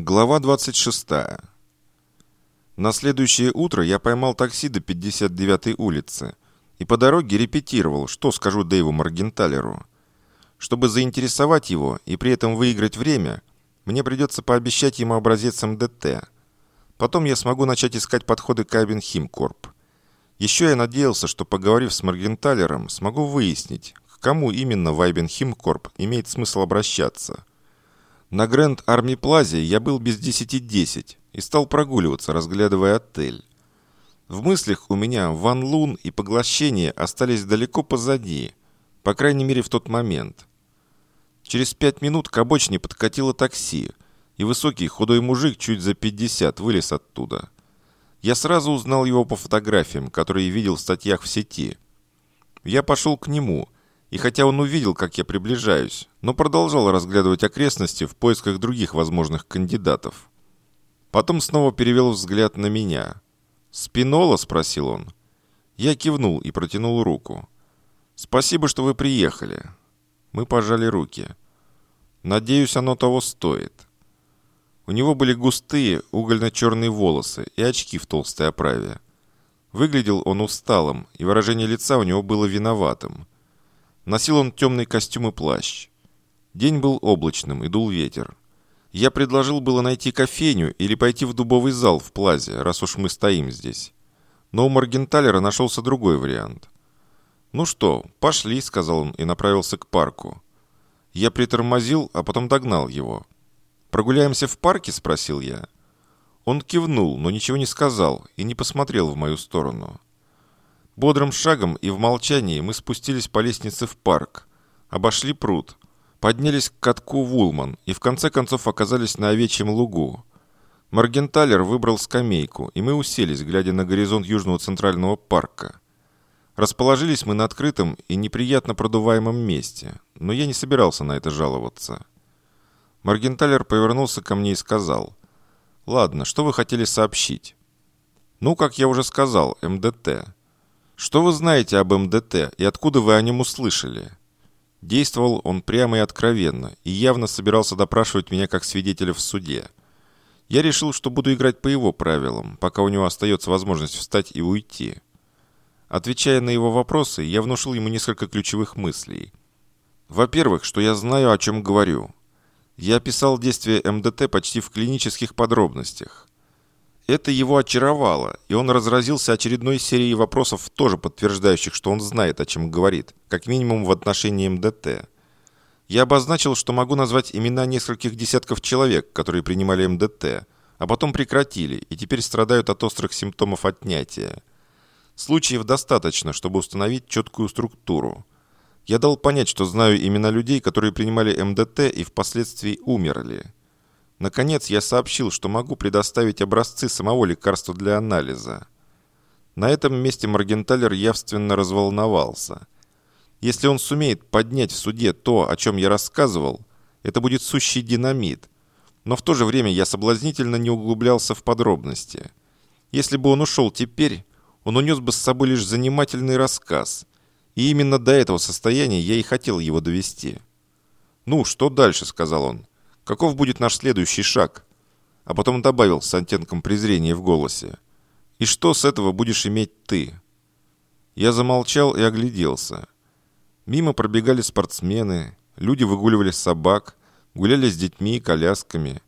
Глава 26. На следующее утро я поймал такси до 59-й улицы и по дороге репетировал, что скажу Дэйву Маргенталеру. Чтобы заинтересовать его и при этом выиграть время, мне придется пообещать ему образец МДТ. Потом я смогу начать искать подходы к Айбен Химкорп. Еще я надеялся, что поговорив с Маргенталером, смогу выяснить, к кому именно в Айбен Химкорп имеет смысл обращаться – на Грэнд Арми Плазе я был без десяти десять и стал прогуливаться, разглядывая отель. В мыслях у меня Ван Лун и поглощение остались далеко позади, по крайней мере в тот момент. Через пять минут к обочине подкатило такси, и высокий худой мужик чуть за пятьдесят вылез оттуда. Я сразу узнал его по фотографиям, которые видел в статьях в сети. Я пошел к нему – и хотя он увидел, как я приближаюсь, но продолжал разглядывать окрестности в поисках других возможных кандидатов. Потом снова перевел взгляд на меня. «Спинола?» – спросил он. Я кивнул и протянул руку. «Спасибо, что вы приехали». Мы пожали руки. «Надеюсь, оно того стоит». У него были густые угольно-черные волосы и очки в толстой оправе. Выглядел он усталым, и выражение лица у него было виноватым – Носил он темный костюм и плащ. День был облачным и дул ветер. Я предложил было найти кофейню или пойти в дубовый зал в Плазе, раз уж мы стоим здесь. Но у Маргенталера нашелся другой вариант. «Ну что, пошли», — сказал он и направился к парку. Я притормозил, а потом догнал его. «Прогуляемся в парке?» — спросил я. Он кивнул, но ничего не сказал и не посмотрел в мою сторону. Бодрым шагом и в молчании мы спустились по лестнице в парк, обошли пруд, поднялись к катку Вулман и в конце концов оказались на овечьем лугу. Маргенталер выбрал скамейку, и мы уселись, глядя на горизонт Южного Центрального парка. Расположились мы на открытом и неприятно продуваемом месте, но я не собирался на это жаловаться. Маргенталер повернулся ко мне и сказал, «Ладно, что вы хотели сообщить?» «Ну, как я уже сказал, МДТ. Что вы знаете об МДТ и откуда вы о нем услышали? Действовал он прямо и откровенно, и явно собирался допрашивать меня как свидетеля в суде. Я решил, что буду играть по его правилам, пока у него остается возможность встать и уйти. Отвечая на его вопросы, я внушил ему несколько ключевых мыслей. Во-первых, что я знаю, о чем говорю. Я описал действия МДТ почти в клинических подробностях. Это его очаровало, и он разразился очередной серией вопросов, тоже подтверждающих, что он знает, о чем говорит, как минимум в отношении МДТ. Я обозначил, что могу назвать имена нескольких десятков человек, которые принимали МДТ, а потом прекратили и теперь страдают от острых симптомов отнятия. Случаев достаточно, чтобы установить четкую структуру. Я дал понять, что знаю имена людей, которые принимали МДТ и впоследствии умерли. Наконец, я сообщил, что могу предоставить образцы самого лекарства для анализа. На этом месте Маргенталер явственно разволновался. Если он сумеет поднять в суде то, о чем я рассказывал, это будет сущий динамит. Но в то же время я соблазнительно не углублялся в подробности. Если бы он ушел теперь, он унес бы с собой лишь занимательный рассказ. И именно до этого состояния я и хотел его довести. «Ну, что дальше?» – сказал он. Каков будет наш следующий шаг?» А потом добавил с оттенком презрения в голосе. «И что с этого будешь иметь ты?» Я замолчал и огляделся. Мимо пробегали спортсмены, люди выгуливали собак, гуляли с детьми и колясками.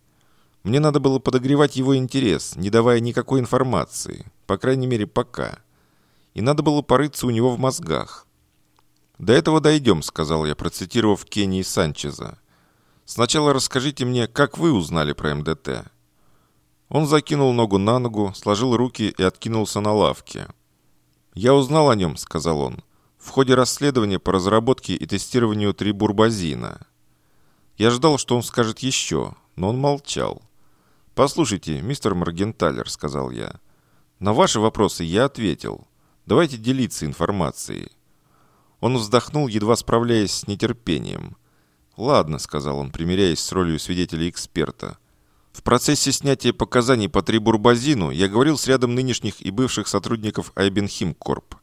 Мне надо было подогревать его интерес, не давая никакой информации, по крайней мере, пока. И надо было порыться у него в мозгах. «До этого дойдем», — сказал я, процитировав Кенни Санчеза. Сначала расскажите мне, как вы узнали про МДТ?» Он закинул ногу на ногу, сложил руки и откинулся на лавке. «Я узнал о нем», — сказал он, — «в ходе расследования по разработке и тестированию трибурбазина». Я ждал, что он скажет еще, но он молчал. «Послушайте, мистер Маргенталер», — сказал я, — «на ваши вопросы я ответил. Давайте делиться информацией». Он вздохнул, едва справляясь с нетерпением. «Ладно», — сказал он, примиряясь с ролью свидетеля-эксперта. «В процессе снятия показаний по Трибурбазину я говорил с рядом нынешних и бывших сотрудников Айбенхимкорп.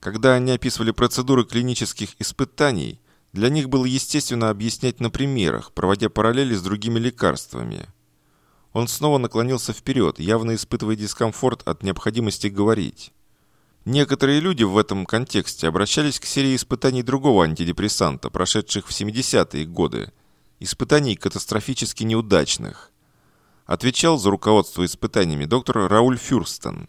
Когда они описывали процедуры клинических испытаний, для них было естественно объяснять на примерах, проводя параллели с другими лекарствами. Он снова наклонился вперед, явно испытывая дискомфорт от необходимости говорить. Некоторые люди в этом контексте обращались к серии испытаний другого антидепрессанта, прошедших в 70-е годы, испытаний катастрофически неудачных. Отвечал за руководство испытаниями доктор Рауль Фюрстен.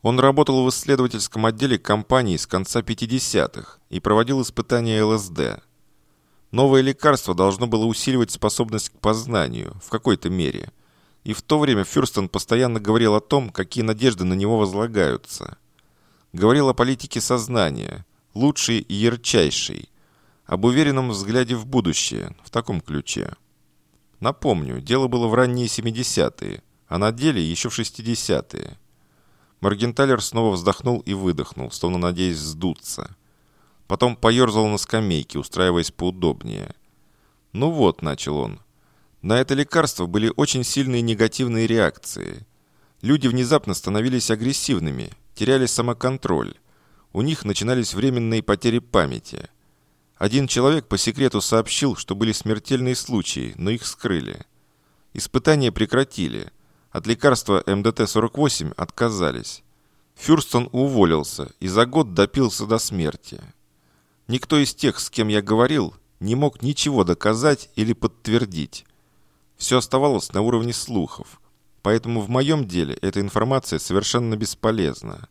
Он работал в исследовательском отделе компании с конца 50-х и проводил испытания ЛСД. Новое лекарство должно было усиливать способность к познанию в какой-то мере. И в то время Фюрстен постоянно говорил о том, какие надежды на него возлагаются. Говорил о политике сознания, лучшей и ярчайшей, об уверенном взгляде в будущее, в таком ключе. Напомню, дело было в ранние 70-е, а на деле еще в 60-е. Маргенталер снова вздохнул и выдохнул, словно надеясь сдуться. Потом поерзал на скамейке, устраиваясь поудобнее. «Ну вот», — начал он, — «на это лекарство были очень сильные негативные реакции. Люди внезапно становились агрессивными, теряли самоконтроль. У них начинались временные потери памяти. Один человек по секрету сообщил, что были смертельные случаи, но их скрыли. Испытания прекратили. От лекарства МДТ-48 отказались. Фюрстон уволился и за год допился до смерти. Никто из тех, с кем я говорил, не мог ничего доказать или подтвердить. Все оставалось на уровне слухов, поэтому в моем деле эта информация совершенно бесполезна.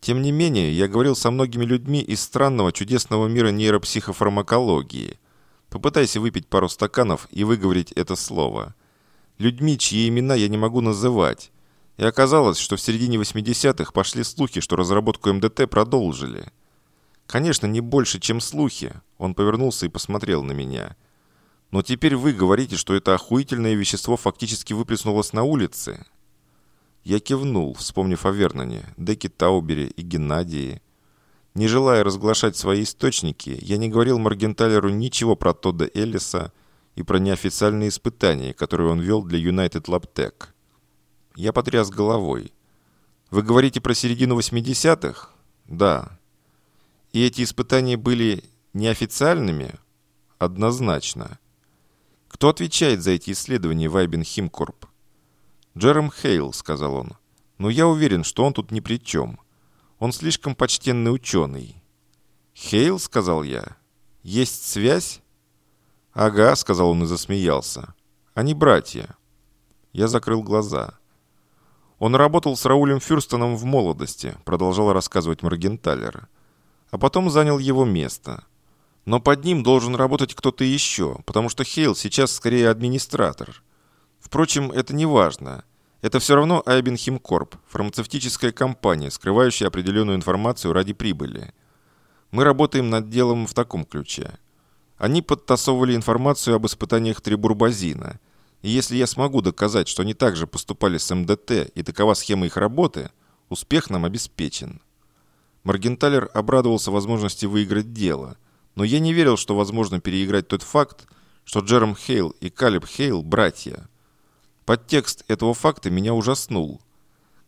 Тем не менее, я говорил со многими людьми из странного чудесного мира нейропсихофармакологии. Попытайся выпить пару стаканов и выговорить это слово. Людьми, чьи имена я не могу называть. И оказалось, что в середине 80-х пошли слухи, что разработку МДТ продолжили. Конечно, не больше, чем слухи. Он повернулся и посмотрел на меня. Но теперь вы говорите, что это охуительное вещество фактически выплеснулось на улице. Я кивнул, вспомнив о Верноне, Деке Таубере и Геннадии. Не желая разглашать свои источники, я не говорил Маргенталеру ничего про Тодда Эллиса и про неофициальные испытания, которые он вел для United Lab Tech. Я потряс головой. «Вы говорите про середину 80-х?» «Да». И эти испытания были неофициальными? Однозначно. Кто отвечает за эти исследования в Айбен Химкорп? Джером Хейл, сказал он. Но я уверен, что он тут ни при чем. Он слишком почтенный ученый. Хейл, сказал я. Есть связь? Ага, сказал он и засмеялся. Они братья. Я закрыл глаза. Он работал с Раулем Фюрстоном в молодости, продолжал рассказывать Маргенталер а потом занял его место. Но под ним должен работать кто-то еще, потому что Хейл сейчас скорее администратор. Впрочем, это не важно. Это все равно Айбен Химкорп, фармацевтическая компания, скрывающая определенную информацию ради прибыли. Мы работаем над делом в таком ключе. Они подтасовывали информацию об испытаниях трибурбазина. И если я смогу доказать, что они также поступали с МДТ и такова схема их работы, успех нам обеспечен. Маргенталер обрадовался возможности выиграть дело, но я не верил, что возможно переиграть тот факт, что Джером Хейл и Калиб Хейл – братья. Подтекст этого факта меня ужаснул.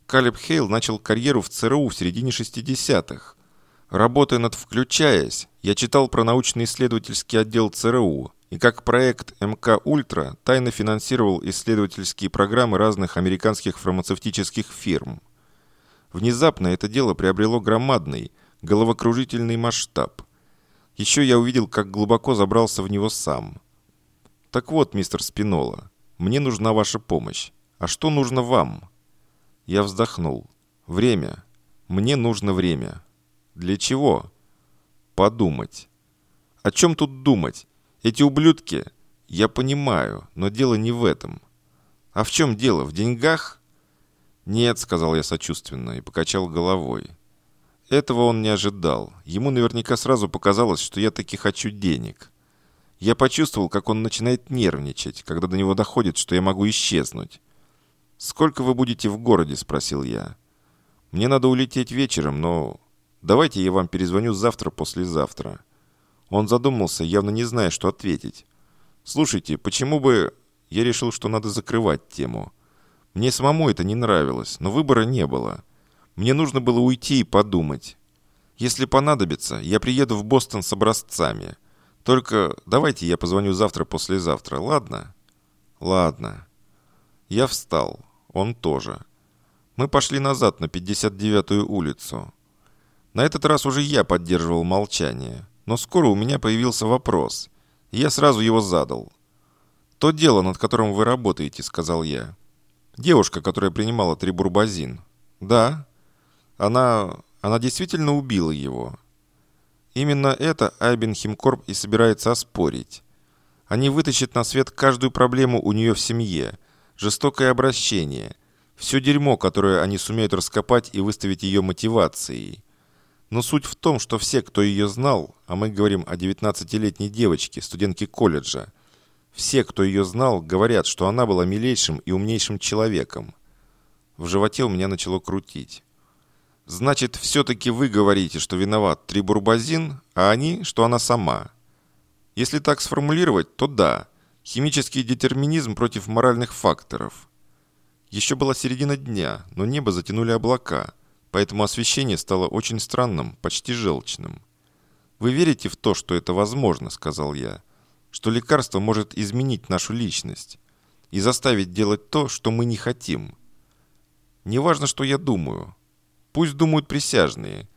Калиб Хейл начал карьеру в ЦРУ в середине 60-х. Работая над «Включаясь», я читал про научно-исследовательский отдел ЦРУ и как проект МК «Ультра» тайно финансировал исследовательские программы разных американских фармацевтических фирм. Внезапно это дело приобрело громадный, головокружительный масштаб. Еще я увидел, как глубоко забрался в него сам. Так вот, мистер Спинола, мне нужна ваша помощь. А что нужно вам? Я вздохнул. Время. Мне нужно время. Для чего? Подумать. О чем тут думать? Эти ублюдки? Я понимаю, но дело не в этом. А в чем дело? В деньгах? «Нет», — сказал я сочувственно и покачал головой. Этого он не ожидал. Ему наверняка сразу показалось, что я таки хочу денег. Я почувствовал, как он начинает нервничать, когда до него доходит, что я могу исчезнуть. «Сколько вы будете в городе?» – спросил я. «Мне надо улететь вечером, но давайте я вам перезвоню завтра-послезавтра». Он задумался, явно не зная, что ответить. «Слушайте, почему бы...» Я решил, что надо закрывать тему. Мне самому это не нравилось, но выбора не было. Мне нужно было уйти и подумать. Если понадобится, я приеду в Бостон с образцами. Только давайте я позвоню завтра-послезавтра, ладно? Ладно. Я встал. Он тоже. Мы пошли назад на 59-ю улицу. На этот раз уже я поддерживал молчание. Но скоро у меня появился вопрос. И я сразу его задал. «То дело, над которым вы работаете», — сказал я. «Девушка, которая принимала трибурбазин». «Да». «Она... она действительно убила его». Именно это Айбен Химкорп и собирается оспорить. Они вытащат на свет каждую проблему у нее в семье, жестокое обращение, все дерьмо, которое они сумеют раскопать и выставить ее мотивацией. Но суть в том, что все, кто ее знал, а мы говорим о 19-летней девочке, студентке колледжа, все, кто ее знал, говорят, что она была милейшим и умнейшим человеком. В животе у меня начало крутить. Значит, все-таки вы говорите, что виноват Трибурбазин, а они, что она сама. Если так сформулировать, то да, химический детерминизм против моральных факторов. Еще была середина дня, но небо затянули облака – поэтому освещение стало очень странным, почти желчным. «Вы верите в то, что это возможно?» – сказал я. «Что лекарство может изменить нашу личность и заставить делать то, что мы не хотим. Неважно, что я думаю. Пусть думают присяжные,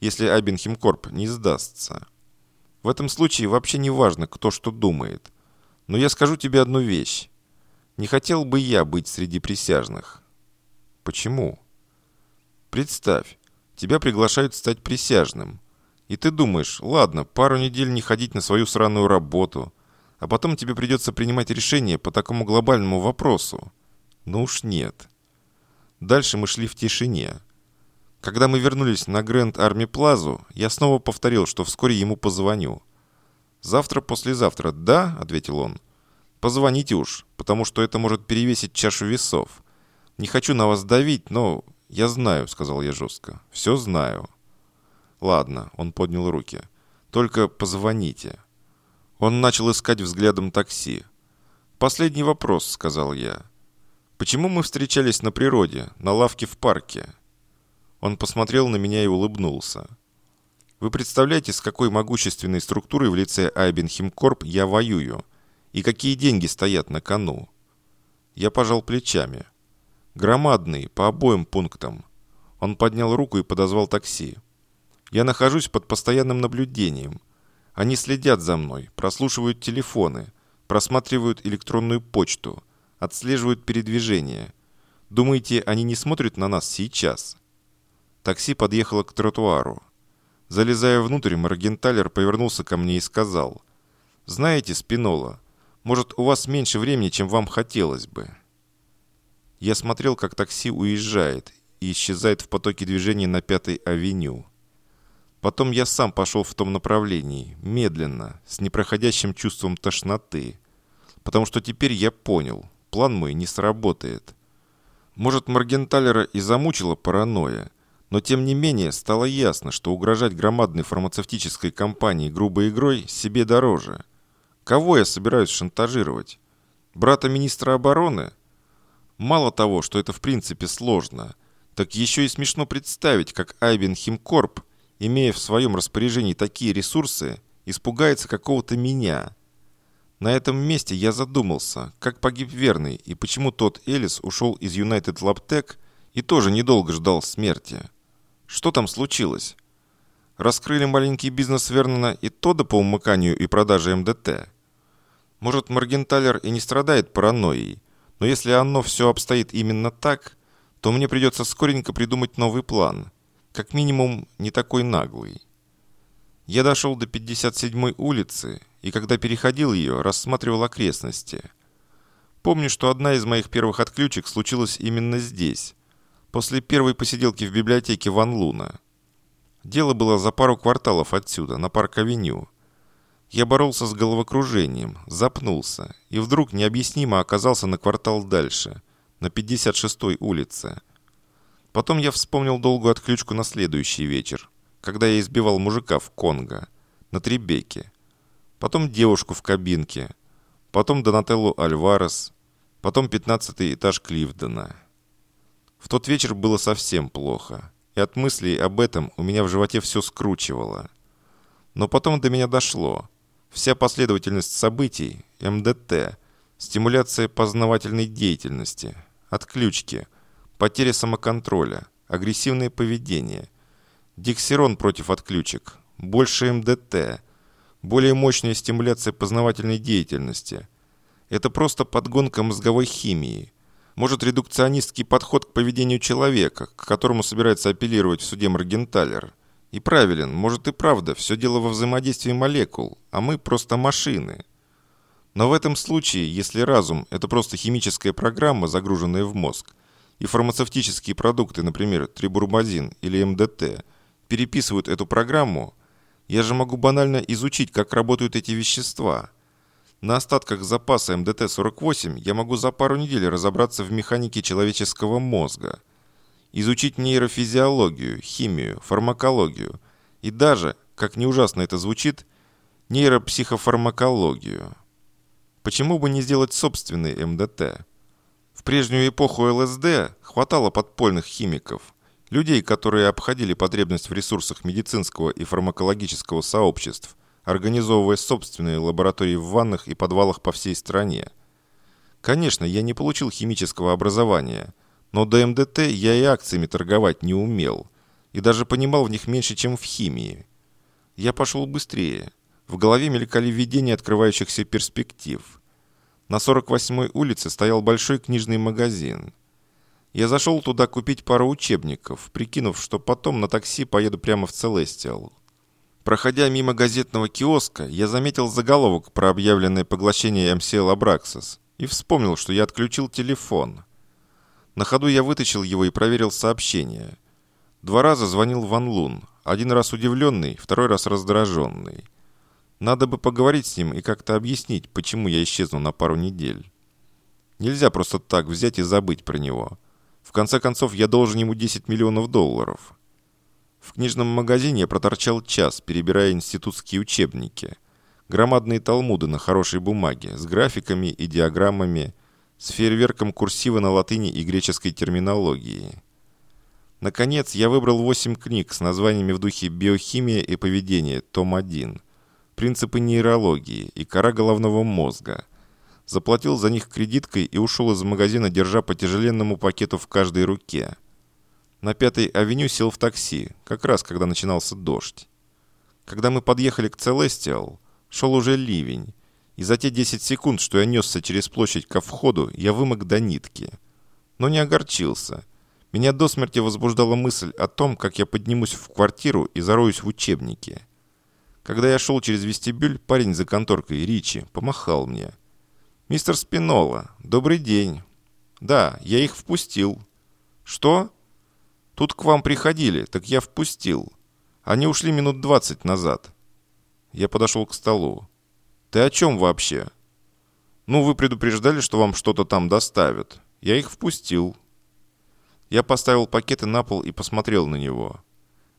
если Абенхимкорп не сдастся. В этом случае вообще не важно, кто что думает. Но я скажу тебе одну вещь. Не хотел бы я быть среди присяжных. Почему?» Представь, тебя приглашают стать присяжным. И ты думаешь, ладно, пару недель не ходить на свою сраную работу, а потом тебе придется принимать решение по такому глобальному вопросу. Ну уж нет. Дальше мы шли в тишине. Когда мы вернулись на Грэнд Арми Плазу, я снова повторил, что вскоре ему позвоню. «Завтра-послезавтра, да?» – ответил он. «Позвоните уж, потому что это может перевесить чашу весов. Не хочу на вас давить, но «Я знаю», — сказал я жестко. «Все знаю». «Ладно», — он поднял руки. «Только позвоните». Он начал искать взглядом такси. «Последний вопрос», — сказал я. «Почему мы встречались на природе, на лавке в парке?» Он посмотрел на меня и улыбнулся. «Вы представляете, с какой могущественной структурой в лице Айбенхимкорп я воюю? И какие деньги стоят на кону?» Я пожал плечами. Громадный, по обоим пунктам. Он поднял руку и подозвал такси. Я нахожусь под постоянным наблюдением. Они следят за мной, прослушивают телефоны, просматривают электронную почту, отслеживают передвижение. Думаете, они не смотрят на нас сейчас? Такси подъехало к тротуару. Залезая внутрь, Маргенталер повернулся ко мне и сказал, «Знаете, Спинола, может, у вас меньше времени, чем вам хотелось бы». Я смотрел, как такси уезжает и исчезает в потоке движения на Пятой авеню. Потом я сам пошел в том направлении, медленно, с непроходящим чувством тошноты. Потому что теперь я понял, план мой не сработает. Может, Маргенталера и замучила паранойя, но тем не менее стало ясно, что угрожать громадной фармацевтической компании грубой игрой себе дороже. Кого я собираюсь шантажировать? Брата министра обороны – Мало того, что это в принципе сложно, так еще и смешно представить, как Айбен Химкорп, имея в своем распоряжении такие ресурсы, испугается какого-то меня. На этом месте я задумался, как погиб Верный и почему тот Элис ушел из United Labtech и тоже недолго ждал смерти. Что там случилось? Раскрыли маленький бизнес Вернона и Тода по умыканию и продаже МДТ? Может, Маргенталер и не страдает паранойей, но если оно все обстоит именно так, то мне придется скоренько придумать новый план. Как минимум, не такой наглый. Я дошел до 57-й улицы, и когда переходил ее, рассматривал окрестности. Помню, что одна из моих первых отключек случилась именно здесь, после первой посиделки в библиотеке Ван Луна. Дело было за пару кварталов отсюда, на Парк-авеню. Я боролся с головокружением, запнулся и вдруг необъяснимо оказался на квартал дальше, на 56-й улице. Потом я вспомнил долгую отключку на следующий вечер, когда я избивал мужика в Конго, на Требеке. Потом девушку в кабинке. Потом Донателлу Альварес. Потом 15-й этаж Кливдена. В тот вечер было совсем плохо, и от мыслей об этом у меня в животе все скручивало. Но потом до меня дошло – Вся последовательность событий, МДТ, стимуляция познавательной деятельности, отключки, потеря самоконтроля, агрессивное поведение, диксерон против отключек, больше МДТ, более мощная стимуляция познавательной деятельности. Это просто подгонка мозговой химии. Может, редукционистский подход к поведению человека, к которому собирается апеллировать в суде Маргенталер. И правилен, может и правда, все дело во взаимодействии молекул, а мы просто машины. Но в этом случае, если разум – это просто химическая программа, загруженная в мозг, и фармацевтические продукты, например, трибурбазин или МДТ, переписывают эту программу, я же могу банально изучить, как работают эти вещества. На остатках запаса МДТ-48 я могу за пару недель разобраться в механике человеческого мозга, изучить нейрофизиологию, химию, фармакологию и даже, как не ужасно это звучит, нейропсихофармакологию. Почему бы не сделать собственный МДТ? В прежнюю эпоху ЛСД хватало подпольных химиков, людей, которые обходили потребность в ресурсах медицинского и фармакологического сообществ, организовывая собственные лаборатории в ваннах и подвалах по всей стране. Конечно, я не получил химического образования, но до МДТ я и акциями торговать не умел, и даже понимал в них меньше, чем в химии. Я пошел быстрее – в голове мелькали видения открывающихся перспектив. На 48-й улице стоял большой книжный магазин. Я зашел туда купить пару учебников, прикинув, что потом на такси поеду прямо в Целестиал. Проходя мимо газетного киоска, я заметил заголовок про объявленное поглощение MCL Abraxas и вспомнил, что я отключил телефон. На ходу я вытащил его и проверил сообщение. Два раза звонил Ван Лун, один раз удивленный, второй раз раздраженный. Надо бы поговорить с ним и как-то объяснить, почему я исчезну на пару недель. Нельзя просто так взять и забыть про него. В конце концов, я должен ему 10 миллионов долларов. В книжном магазине я проторчал час, перебирая институтские учебники. Громадные талмуды на хорошей бумаге, с графиками и диаграммами, с фейерверком курсива на латыни и греческой терминологии. Наконец, я выбрал 8 книг с названиями в духе «Биохимия и поведение», том 1 – принципы нейрологии и кора головного мозга. Заплатил за них кредиткой и ушел из магазина, держа по тяжеленному пакету в каждой руке. На Пятой авеню сел в такси, как раз когда начинался дождь. Когда мы подъехали к Целестиал, шел уже ливень, и за те 10 секунд, что я несся через площадь ко входу, я вымок до нитки. Но не огорчился. Меня до смерти возбуждала мысль о том, как я поднимусь в квартиру и зароюсь в учебнике. Когда я шел через вестибюль, парень за конторкой, Ричи, помахал мне. «Мистер Спинола, добрый день». «Да, я их впустил». «Что?» «Тут к вам приходили, так я впустил. Они ушли минут двадцать назад». Я подошел к столу. «Ты о чем вообще?» «Ну, вы предупреждали, что вам что-то там доставят. Я их впустил». Я поставил пакеты на пол и посмотрел на него.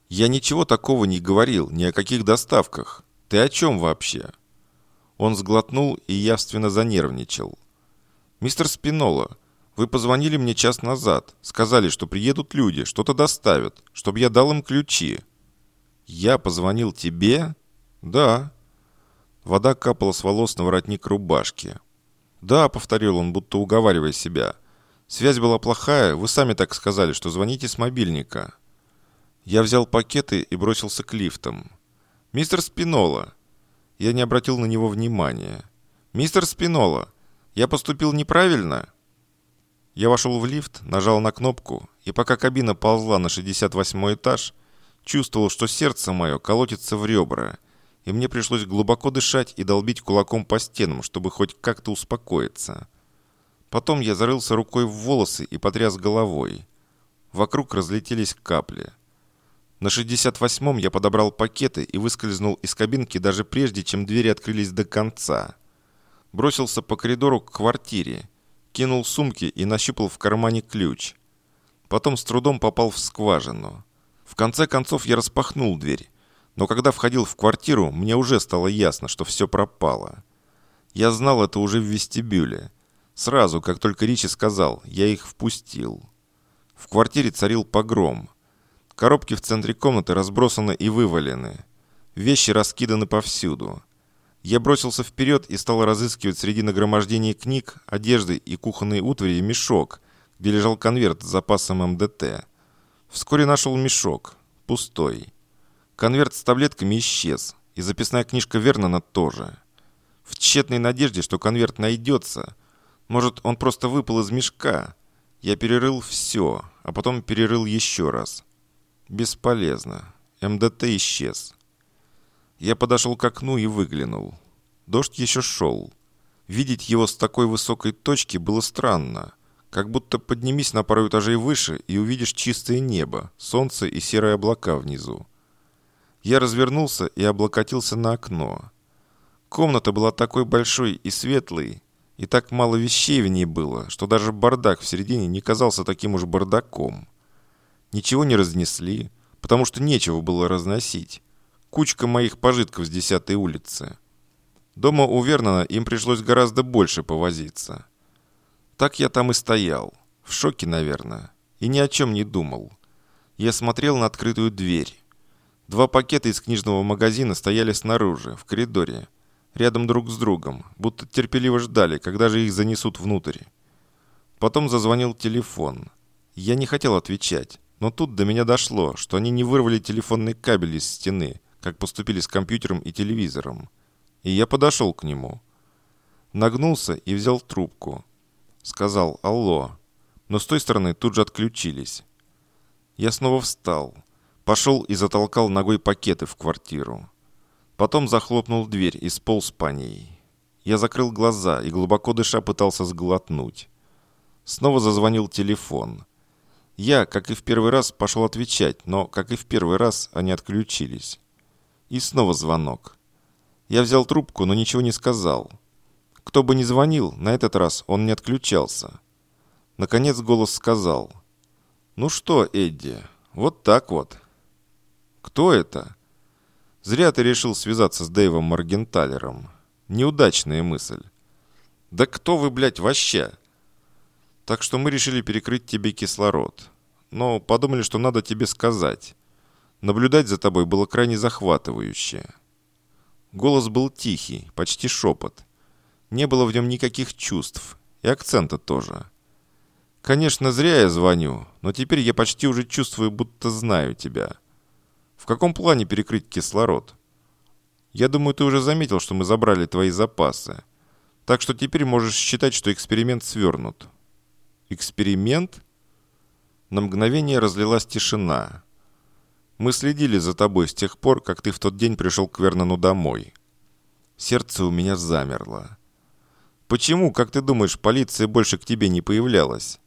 «Я ничего такого не говорил, ни о каких доставках. Ты о чем вообще?» Он сглотнул и явственно занервничал. «Мистер Спинола, вы позвонили мне час назад. Сказали, что приедут люди, что-то доставят, чтобы я дал им ключи». «Я позвонил тебе?» «Да». Вода капала с волос на воротник рубашки. «Да», — повторил он, будто уговаривая себя. «Связь была плохая, вы сами так сказали, что звоните с мобильника». Я взял пакеты и бросился к лифтам. «Мистер Спинола!» Я не обратил на него внимания. «Мистер Спинола! Я поступил неправильно?» Я вошел в лифт, нажал на кнопку, и пока кабина ползла на 68 этаж, чувствовал, что сердце мое колотится в ребра, и мне пришлось глубоко дышать и долбить кулаком по стенам, чтобы хоть как-то успокоиться. Потом я зарылся рукой в волосы и потряс головой. Вокруг разлетелись капли – на 68-м я подобрал пакеты и выскользнул из кабинки даже прежде, чем двери открылись до конца. Бросился по коридору к квартире, кинул сумки и нащупал в кармане ключ. Потом с трудом попал в скважину. В конце концов я распахнул дверь, но когда входил в квартиру, мне уже стало ясно, что все пропало. Я знал это уже в вестибюле. Сразу, как только Ричи сказал, я их впустил. В квартире царил погром – Коробки в центре комнаты разбросаны и вывалены. Вещи раскиданы повсюду. Я бросился вперед и стал разыскивать среди нагромождения книг, одежды и кухонной утвари мешок, где лежал конверт с запасом МДТ. Вскоре нашел мешок. Пустой. Конверт с таблетками исчез, и записная книжка Вернона тоже. В тщетной надежде, что конверт найдется. Может, он просто выпал из мешка. Я перерыл все, а потом перерыл еще раз. Бесполезно. МДТ исчез. Я подошел к окну и выглянул. Дождь еще шел. Видеть его с такой высокой точки было странно. Как будто поднимись на пару этажей выше и увидишь чистое небо, солнце и серые облака внизу. Я развернулся и облокотился на окно. Комната была такой большой и светлой, и так мало вещей в ней было, что даже бардак в середине не казался таким уж бардаком. Ничего не разнесли, потому что нечего было разносить кучка моих пожитков с 10 улицы. Дома у Вернона им пришлось гораздо больше повозиться. Так я там и стоял, в шоке, наверное, и ни о чем не думал. Я смотрел на открытую дверь. Два пакета из книжного магазина стояли снаружи, в коридоре, рядом друг с другом, будто терпеливо ждали, когда же их занесут внутрь. Потом зазвонил телефон. Я не хотел отвечать, но тут до меня дошло, что они не вырвали телефонный кабель из стены, как поступили с компьютером и телевизором. И я подошел к нему. Нагнулся и взял трубку. Сказал «Алло». Но с той стороны тут же отключились. Я снова встал. Пошел и затолкал ногой пакеты в квартиру. Потом захлопнул дверь и сполз по ней. Я закрыл глаза и глубоко дыша пытался сглотнуть. Снова зазвонил телефон. Я, как и в первый раз, пошел отвечать, но, как и в первый раз, они отключились. И снова звонок. Я взял трубку, но ничего не сказал. Кто бы ни звонил, на этот раз он не отключался. Наконец голос сказал. «Ну что, Эдди, вот так вот». «Кто это?» «Зря ты решил связаться с Дэйвом Маргенталером. Неудачная мысль». «Да кто вы, блядь, вообще?» «Так что мы решили перекрыть тебе кислород. Но подумали, что надо тебе сказать. Наблюдать за тобой было крайне захватывающе. Голос был тихий, почти шепот. Не было в нем никаких чувств, и акцента тоже. Конечно, зря я звоню, но теперь я почти уже чувствую, будто знаю тебя. В каком плане перекрыть кислород? Я думаю, ты уже заметил, что мы забрали твои запасы. Так что теперь можешь считать, что эксперимент свернут. Эксперимент? На мгновение разлилась тишина. Мы следили за тобой с тех пор, как ты в тот день пришел к Вернону домой. Сердце у меня замерло. Почему, как ты думаешь, полиция больше к тебе не появлялась?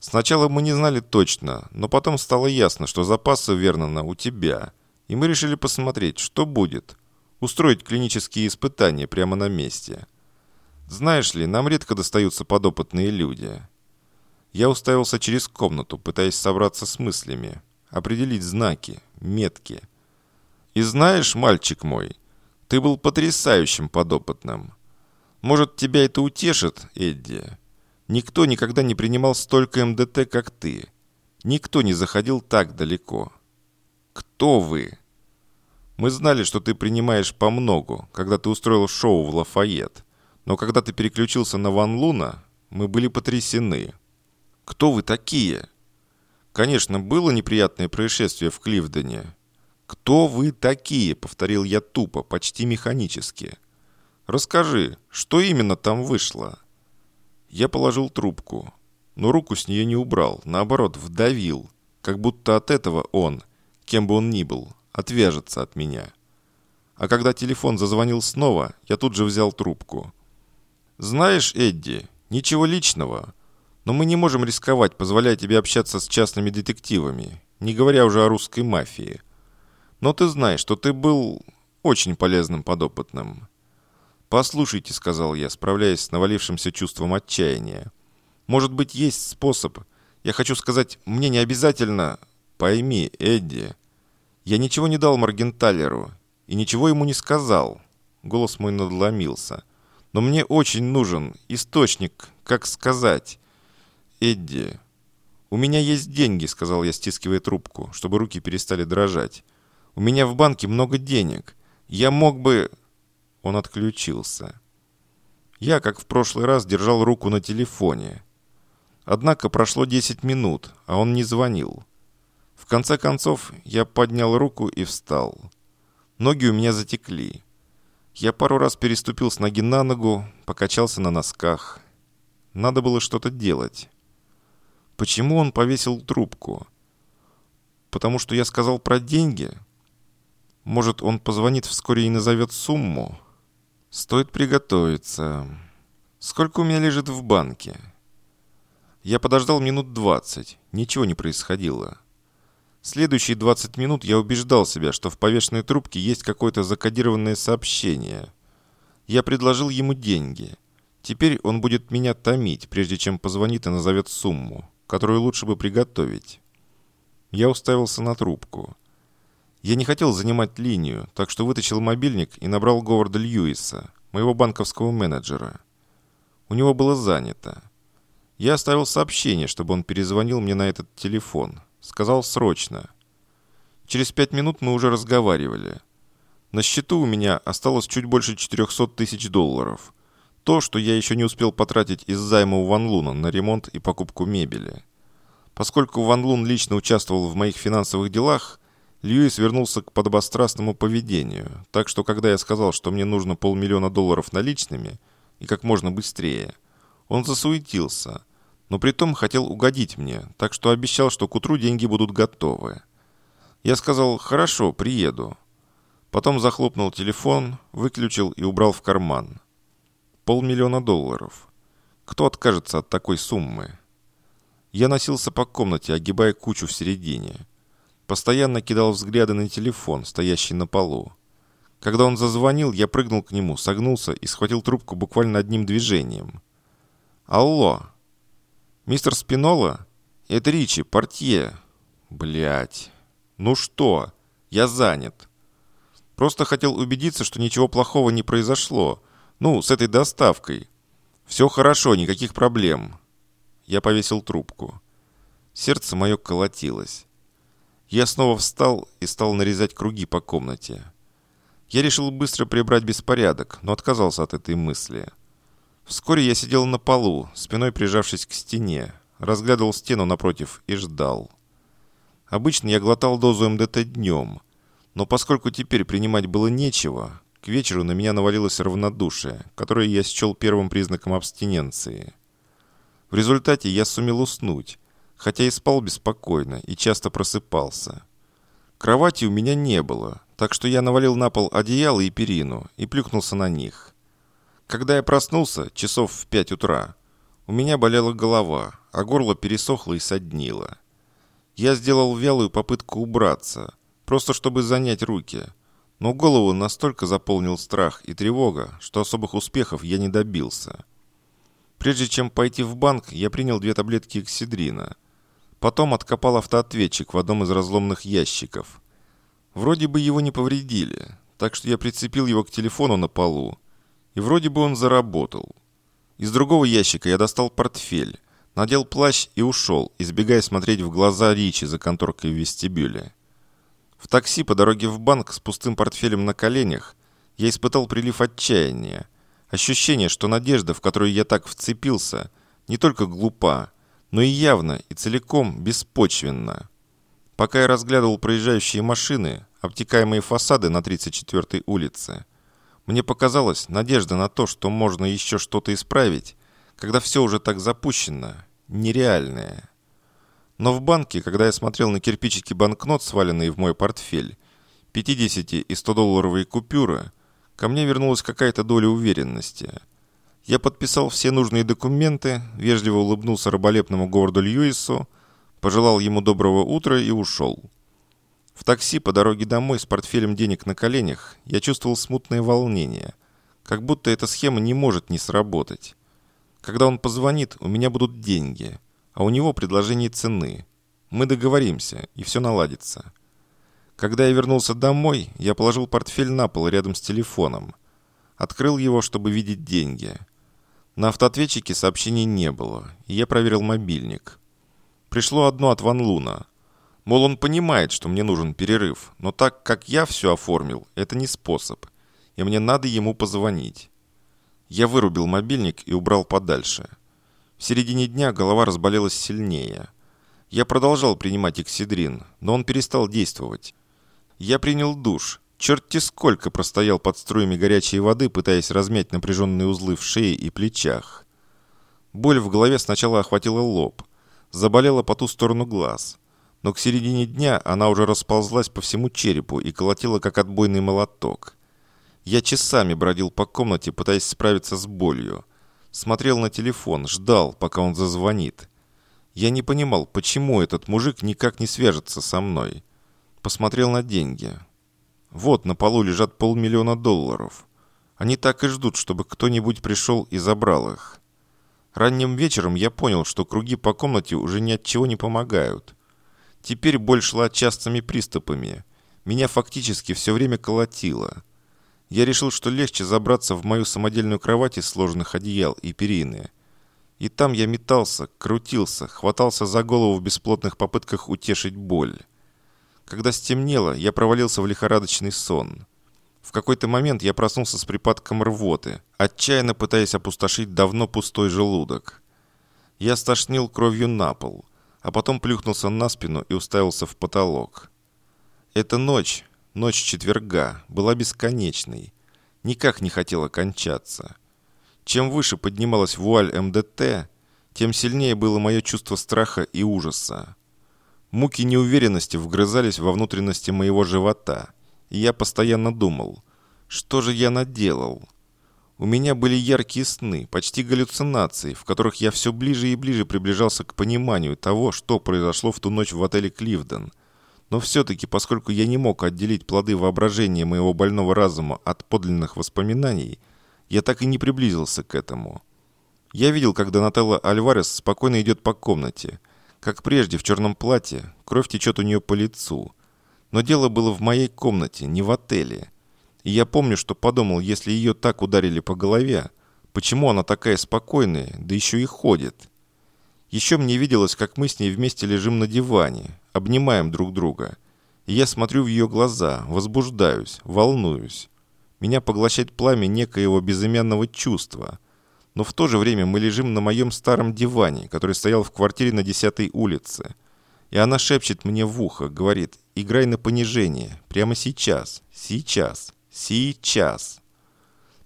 Сначала мы не знали точно, но потом стало ясно, что запасы Вернона у тебя. И мы решили посмотреть, что будет. Устроить клинические испытания прямо на месте. Знаешь ли, нам редко достаются подопытные люди. Я уставился через комнату, пытаясь собраться с мыслями определить знаки, метки. И знаешь, мальчик мой, ты был потрясающим подопытным. Может, тебя это утешит, Эдди? Никто никогда не принимал столько МДТ, как ты. Никто не заходил так далеко. Кто вы? Мы знали, что ты принимаешь по многу, когда ты устроил шоу в Лафайет. Но когда ты переключился на Ван Луна, мы были потрясены. Кто вы такие? Конечно, было неприятное происшествие в Кливдене. «Кто вы такие?» — повторил я тупо, почти механически. «Расскажи, что именно там вышло?» Я положил трубку, но руку с нее не убрал, наоборот, вдавил, как будто от этого он, кем бы он ни был, отвяжется от меня. А когда телефон зазвонил снова, я тут же взял трубку. «Знаешь, Эдди, ничего личного. Но мы не можем рисковать, позволяя тебе общаться с частными детективами, не говоря уже о русской мафии. Но ты знаешь, что ты был очень полезным подопытным. «Послушайте», — сказал я, справляясь с навалившимся чувством отчаяния. «Может быть, есть способ. Я хочу сказать, мне не обязательно...» «Пойми, Эдди, я ничего не дал Маргенталеру и ничего ему не сказал». Голос мой надломился. «Но мне очень нужен источник, как сказать. Эдди, у меня есть деньги», — сказал я, стискивая трубку, чтобы руки перестали дрожать. «У меня в банке много денег. Я мог бы...» Он отключился. Я, как в прошлый раз, держал руку на телефоне. Однако прошло 10 минут, а он не звонил. В конце концов, я поднял руку и встал. Ноги у меня затекли. Я пару раз переступил с ноги на ногу, покачался на носках. Надо было что-то делать. Почему он повесил трубку? Потому что я сказал про деньги? Может, он позвонит вскоре и назовет сумму? Стоит приготовиться. Сколько у меня лежит в банке? Я подождал минут двадцать. Ничего не происходило. Следующие 20 минут я убеждал себя, что в повешенной трубке есть какое-то закодированное сообщение. Я предложил ему деньги. Теперь он будет меня томить, прежде чем позвонит и назовет сумму, которую лучше бы приготовить. Я уставился на трубку. Я не хотел занимать линию, так что вытащил мобильник и набрал Говарда Льюиса, моего банковского менеджера. У него было занято. Я оставил сообщение, чтобы он перезвонил мне на этот телефон. Сказал срочно. Через пять минут мы уже разговаривали. На счету у меня осталось чуть больше 400 тысяч долларов. То, что я еще не успел потратить из займа у Ван Луна на ремонт и покупку мебели. Поскольку Ван Лун лично участвовал в моих финансовых делах, Льюис вернулся к подобострастному поведению, так что когда я сказал, что мне нужно полмиллиона долларов наличными, и как можно быстрее, он засуетился, но при том хотел угодить мне, так что обещал, что к утру деньги будут готовы. Я сказал «Хорошо, приеду». Потом захлопнул телефон, выключил и убрал в карман. Полмиллиона долларов. Кто откажется от такой суммы? Я носился по комнате, огибая кучу в середине – Постоянно кидал взгляды на телефон, стоящий на полу. Когда он зазвонил, я прыгнул к нему, согнулся и схватил трубку буквально одним движением. «Алло! Мистер Спинола? Это Ричи, портье!» Блять. Ну что? Я занят. Просто хотел убедиться, что ничего плохого не произошло. Ну, с этой доставкой. Все хорошо, никаких проблем. Я повесил трубку. Сердце мое колотилось. Я снова встал и стал нарезать круги по комнате. Я решил быстро прибрать беспорядок, но отказался от этой мысли. Вскоре я сидел на полу, спиной прижавшись к стене, разглядывал стену напротив и ждал. Обычно я глотал дозу МДТ днем, но поскольку теперь принимать было нечего, к вечеру на меня навалилось равнодушие, которое я счел первым признаком абстиненции. В результате я сумел уснуть, хотя и спал беспокойно и часто просыпался. Кровати у меня не было, так что я навалил на пол одеяло и перину и плюхнулся на них. Когда я проснулся, часов в пять утра, у меня болела голова, а горло пересохло и соднило. Я сделал вялую попытку убраться, просто чтобы занять руки, но голову настолько заполнил страх и тревога, что особых успехов я не добился. Прежде чем пойти в банк, я принял две таблетки эксидрина – Потом откопал автоответчик в одном из разломных ящиков. Вроде бы его не повредили, так что я прицепил его к телефону на полу. И вроде бы он заработал. Из другого ящика я достал портфель, надел плащ и ушел, избегая смотреть в глаза Ричи за конторкой в вестибюле. В такси по дороге в банк с пустым портфелем на коленях я испытал прилив отчаяния. Ощущение, что надежда, в которую я так вцепился, не только глупа, но и явно и целиком беспочвенно. Пока я разглядывал проезжающие машины, обтекаемые фасады на 34-й улице, мне показалось, надежда на то, что можно еще что-то исправить, когда все уже так запущено, нереальная. Но в банке, когда я смотрел на кирпичики банкнот, сваленные в мой портфель, 50 и 100 долларовые купюры, ко мне вернулась какая-то доля уверенности – я подписал все нужные документы, вежливо улыбнулся раболепному Говарду Льюису, пожелал ему доброго утра и ушел. В такси по дороге домой с портфелем денег на коленях я чувствовал смутное волнение, как будто эта схема не может не сработать. Когда он позвонит, у меня будут деньги, а у него предложение цены. Мы договоримся, и все наладится. Когда я вернулся домой, я положил портфель на пол рядом с телефоном. Открыл его, чтобы видеть деньги – на автоответчике сообщений не было, и я проверил мобильник. Пришло одно от Ван Луна. Мол, он понимает, что мне нужен перерыв, но так как я все оформил, это не способ. и мне надо ему позвонить. Я вырубил мобильник и убрал подальше. В середине дня голова разболелась сильнее. Я продолжал принимать эксидрин, но он перестал действовать. Я принял душ. Черти сколько простоял под струями горячей воды, пытаясь размять напряженные узлы в шее и плечах. Боль в голове сначала охватила лоб. Заболела по ту сторону глаз. Но к середине дня она уже расползлась по всему черепу и колотила, как отбойный молоток. Я часами бродил по комнате, пытаясь справиться с болью. Смотрел на телефон, ждал, пока он зазвонит. Я не понимал, почему этот мужик никак не свяжется со мной. Посмотрел на деньги. Вот на полу лежат полмиллиона долларов. Они так и ждут, чтобы кто-нибудь пришел и забрал их. Ранним вечером я понял, что круги по комнате уже ни от чего не помогают. Теперь боль шла частыми приступами. Меня фактически все время колотило. Я решил, что легче забраться в мою самодельную кровать из сложных одеял и перины. И там я метался, крутился, хватался за голову в бесплотных попытках утешить боль. Когда стемнело, я провалился в лихорадочный сон. В какой-то момент я проснулся с припадком рвоты, отчаянно пытаясь опустошить давно пустой желудок. Я стошнил кровью на пол, а потом плюхнулся на спину и уставился в потолок. Эта ночь, Ночь четверга была бесконечной. Никак не хотела кончаться. Чем выше поднималась вуаль МДТ, тем сильнее было мое чувство страха и ужаса. Муки неуверенности вгрызались во внутренности моего живота, и я постоянно думал, что же я наделал? У меня были яркие сны, почти галлюцинации, в которых я все ближе и ближе приближался к пониманию того, что произошло в ту ночь в отеле «Кливден», но все-таки, поскольку я не мог отделить плоды воображения моего больного разума от подлинных воспоминаний, я так и не приблизился к этому. Я видел, как Донателла Альварес спокойно идет по комнате. Как прежде, в черном платье, кровь течет у нее по лицу. Но дело было в моей комнате, не в отеле. И я помню, что подумал, если ее так ударили по голове, почему она такая спокойная, да еще и ходит. Еще мне виделось, как мы с ней вместе лежим на диване, обнимаем друг друга. Я смотрю в ее глаза, возбуждаюсь, волнуюсь. Меня поглощает пламя некоего безымянного чувства. Но в то же время мы лежим на моем старом диване, который стоял в квартире на 10 улице. И она шепчет мне в ухо, говорит, играй на понижение, прямо сейчас, сейчас, сейчас.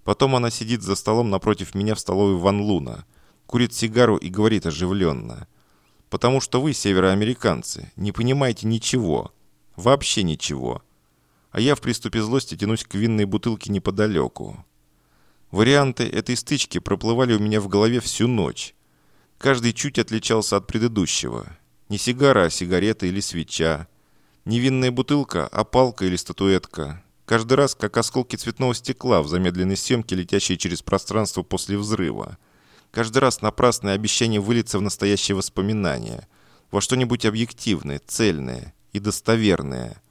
Потом она сидит за столом напротив меня в столовой Ван Луна, курит сигару и говорит оживленно – Потому что вы, североамериканцы, не понимаете ничего. Вообще ничего. А я в приступе злости тянусь к винной бутылке неподалеку. Варианты этой стычки проплывали у меня в голове всю ночь. Каждый чуть отличался от предыдущего. Не сигара, а сигарета или свеча. Не винная бутылка, а палка или статуэтка. Каждый раз, как осколки цветного стекла в замедленной съемке, летящие через пространство после взрыва – Каждый раз напрасное обещание вылиться в настоящее воспоминание, во что-нибудь объективное, цельное и достоверное.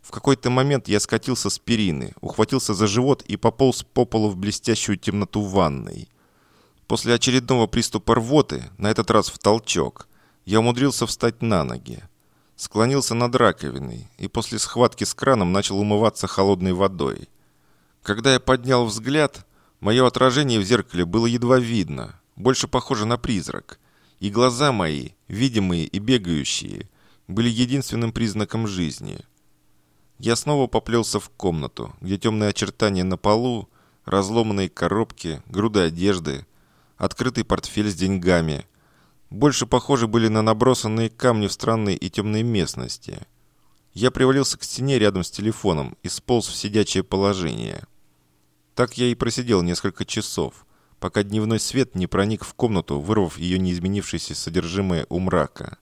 В какой-то момент я скатился с перины, ухватился за живот и пополз по полу в блестящую темноту ванной. После очередного приступа рвоты, на этот раз в толчок, я умудрился встать на ноги. Склонился над раковиной и после схватки с краном начал умываться холодной водой. Когда я поднял взгляд, Мое отражение в зеркале было едва видно, больше похоже на призрак. И глаза мои, видимые и бегающие, были единственным признаком жизни. Я снова поплелся в комнату, где темные очертания на полу, разломанные коробки, груды одежды, открытый портфель с деньгами. Больше похожи были на набросанные камни в странной и темной местности. Я привалился к стене рядом с телефоном и сполз в сидячее положение – так я и просидел несколько часов, пока дневной свет не проник в комнату, вырвав ее неизменившееся содержимое у мрака.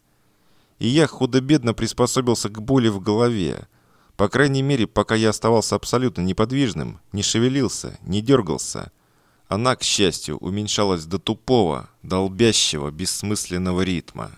И я худо-бедно приспособился к боли в голове. По крайней мере, пока я оставался абсолютно неподвижным, не шевелился, не дергался. Она, к счастью, уменьшалась до тупого, долбящего, бессмысленного ритма.